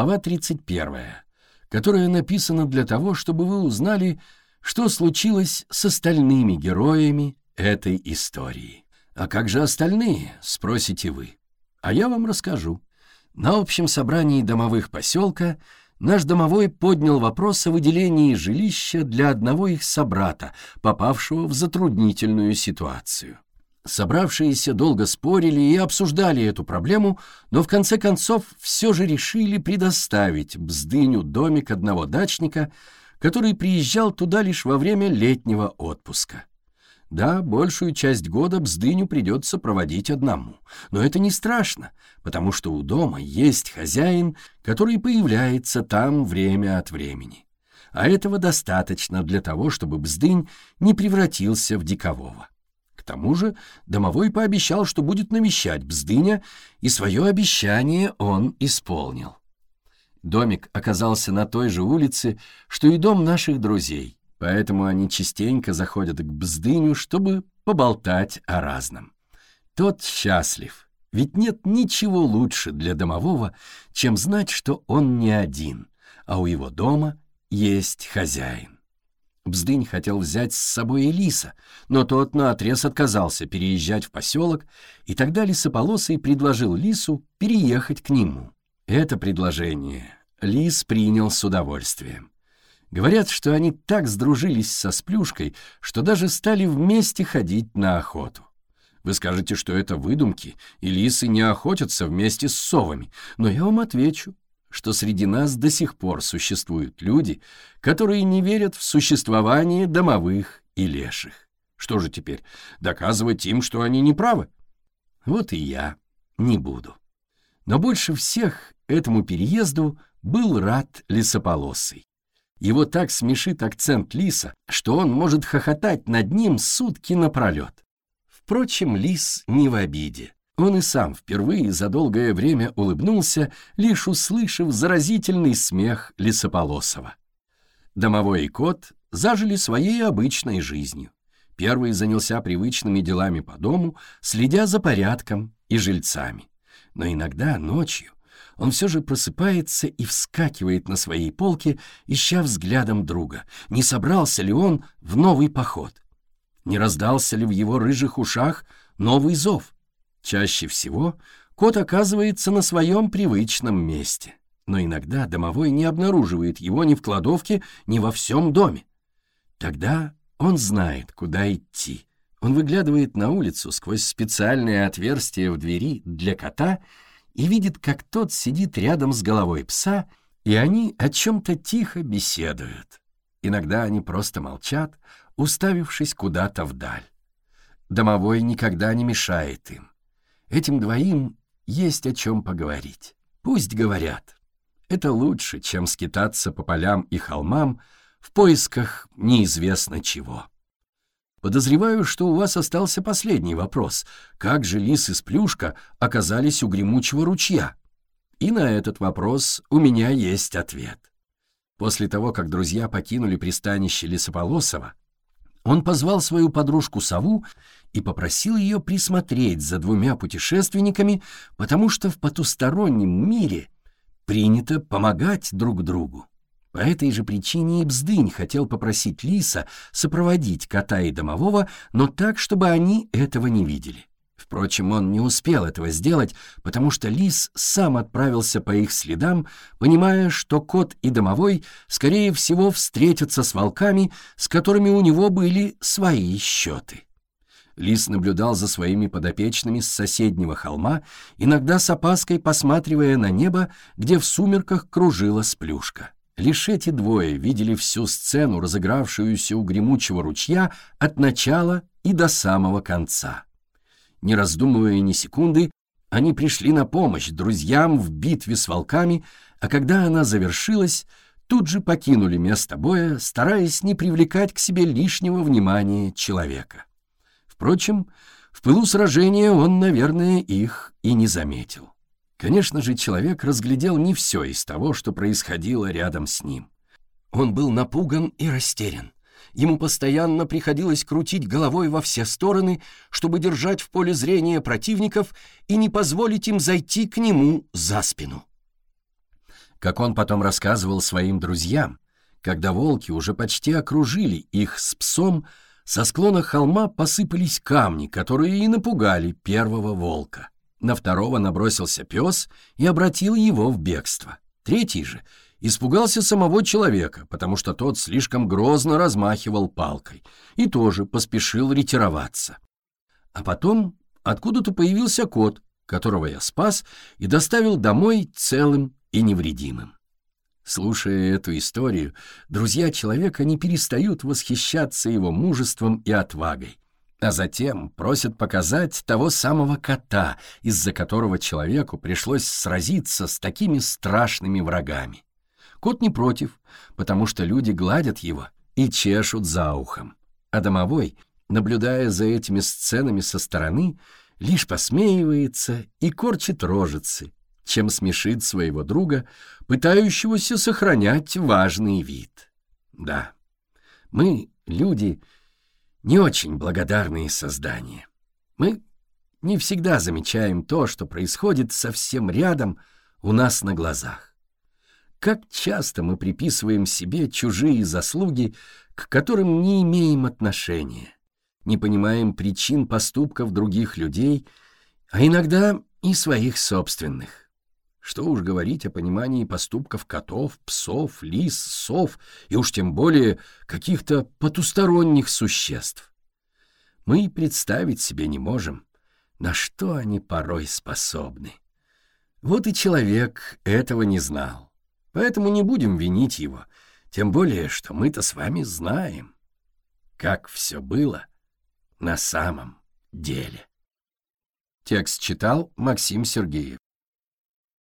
Глава 31, которая написана для того, чтобы вы узнали, что случилось с остальными героями этой истории. А как же остальные, спросите вы? А я вам расскажу. На общем собрании домовых поселка наш домовой поднял вопрос о выделении жилища для одного их собрата, попавшего в затруднительную ситуацию. Собравшиеся долго спорили и обсуждали эту проблему, но в конце концов все же решили предоставить Бздыню домик одного дачника, который приезжал туда лишь во время летнего отпуска. Да, большую часть года Бздыню придется проводить одному, но это не страшно, потому что у дома есть хозяин, который появляется там время от времени. А этого достаточно для того, чтобы Бздынь не превратился в дикового. Тому же домовой пообещал, что будет навещать Бздыня, и свое обещание он исполнил. Домик оказался на той же улице, что и дом наших друзей, поэтому они частенько заходят к Бздыню, чтобы поболтать о разном. Тот счастлив, ведь нет ничего лучше для домового, чем знать, что он не один, а у его дома есть хозяин. Бздынь хотел взять с собой Элиса, но тот наотрез отказался переезжать в поселок, и тогда Лисополосый предложил Лису переехать к нему. Это предложение Лис принял с удовольствием. Говорят, что они так сдружились со Сплюшкой, что даже стали вместе ходить на охоту. Вы скажете, что это выдумки, и лисы не охотятся вместе с совами, но я вам отвечу, что среди нас до сих пор существуют люди, которые не верят в существование домовых и леших. Что же теперь, доказывать им, что они не правы? Вот и я не буду. Но больше всех этому переезду был рад лесополосый. Его так смешит акцент лиса, что он может хохотать над ним сутки напролет. Впрочем, лис не в обиде. Он и сам впервые за долгое время улыбнулся, лишь услышав заразительный смех лесополосова. Домовой и кот зажили своей обычной жизнью. Первый занялся привычными делами по дому, следя за порядком и жильцами. Но иногда ночью он все же просыпается и вскакивает на своей полке, ища взглядом друга, не собрался ли он в новый поход. Не раздался ли в его рыжих ушах новый зов? Чаще всего кот оказывается на своем привычном месте, но иногда домовой не обнаруживает его ни в кладовке, ни во всем доме. Тогда он знает, куда идти. Он выглядывает на улицу сквозь специальное отверстие в двери для кота и видит, как тот сидит рядом с головой пса, и они о чем-то тихо беседуют. Иногда они просто молчат, уставившись куда-то вдаль. Домовой никогда не мешает им. Этим двоим есть о чем поговорить. Пусть говорят. Это лучше, чем скитаться по полям и холмам в поисках неизвестно чего. Подозреваю, что у вас остался последний вопрос. Как же лис и сплюшка оказались у гремучего ручья? И на этот вопрос у меня есть ответ. После того, как друзья покинули пристанище Лесополосова, он позвал свою подружку Сову и попросил ее присмотреть за двумя путешественниками, потому что в потустороннем мире принято помогать друг другу. По этой же причине и Бздынь хотел попросить Лиса сопроводить кота и домового, но так, чтобы они этого не видели. Впрочем, он не успел этого сделать, потому что Лис сам отправился по их следам, понимая, что кот и домовой, скорее всего, встретятся с волками, с которыми у него были свои счеты. Лис наблюдал за своими подопечными с соседнего холма, иногда с опаской посматривая на небо, где в сумерках кружила сплюшка. Лишь эти двое видели всю сцену, разыгравшуюся у гремучего ручья от начала и до самого конца. Не раздумывая ни секунды, они пришли на помощь друзьям в битве с волками, а когда она завершилась, тут же покинули место боя, стараясь не привлекать к себе лишнего внимания человека. Впрочем, в пылу сражения он, наверное, их и не заметил. Конечно же, человек разглядел не все из того, что происходило рядом с ним. Он был напуган и растерян. Ему постоянно приходилось крутить головой во все стороны, чтобы держать в поле зрения противников и не позволить им зайти к нему за спину. как он потом рассказывал своим друзьям, когда волки уже почти окружили их с псом, со склона холма посыпались камни, которые и напугали первого волка. На второго набросился пес и обратил его в бегство. Третий же испугался самого человека, потому что тот слишком грозно размахивал палкой и тоже поспешил ретироваться. А потом откуда-то появился кот, которого я спас и доставил домой целым и невредимым. Слушая эту историю, друзья человека не перестают восхищаться его мужеством и отвагой, а затем просят показать того самого кота, из-за которого человеку пришлось сразиться с такими страшными врагами. Кот не против, потому что люди гладят его и чешут за ухом, а домовой, наблюдая за этими сценами со стороны, лишь посмеивается и корчит рожицы, чем смешит своего друга, пытающегося сохранять важный вид. Да, мы, люди, не очень благодарные создания. Мы не всегда замечаем то, что происходит совсем рядом у нас на глазах. Как часто мы приписываем себе чужие заслуги, к которым не имеем отношения, не понимаем причин поступков других людей, а иногда и своих собственных. Что уж говорить о понимании поступков котов, псов, лис, сов и уж тем более каких-то потусторонних существ. Мы и представить себе не можем, на что они порой способны. Вот и человек этого не знал. Поэтому не будем винить его, тем более, что мы-то с вами знаем, как все было на самом деле. Текст читал Максим Сергеев.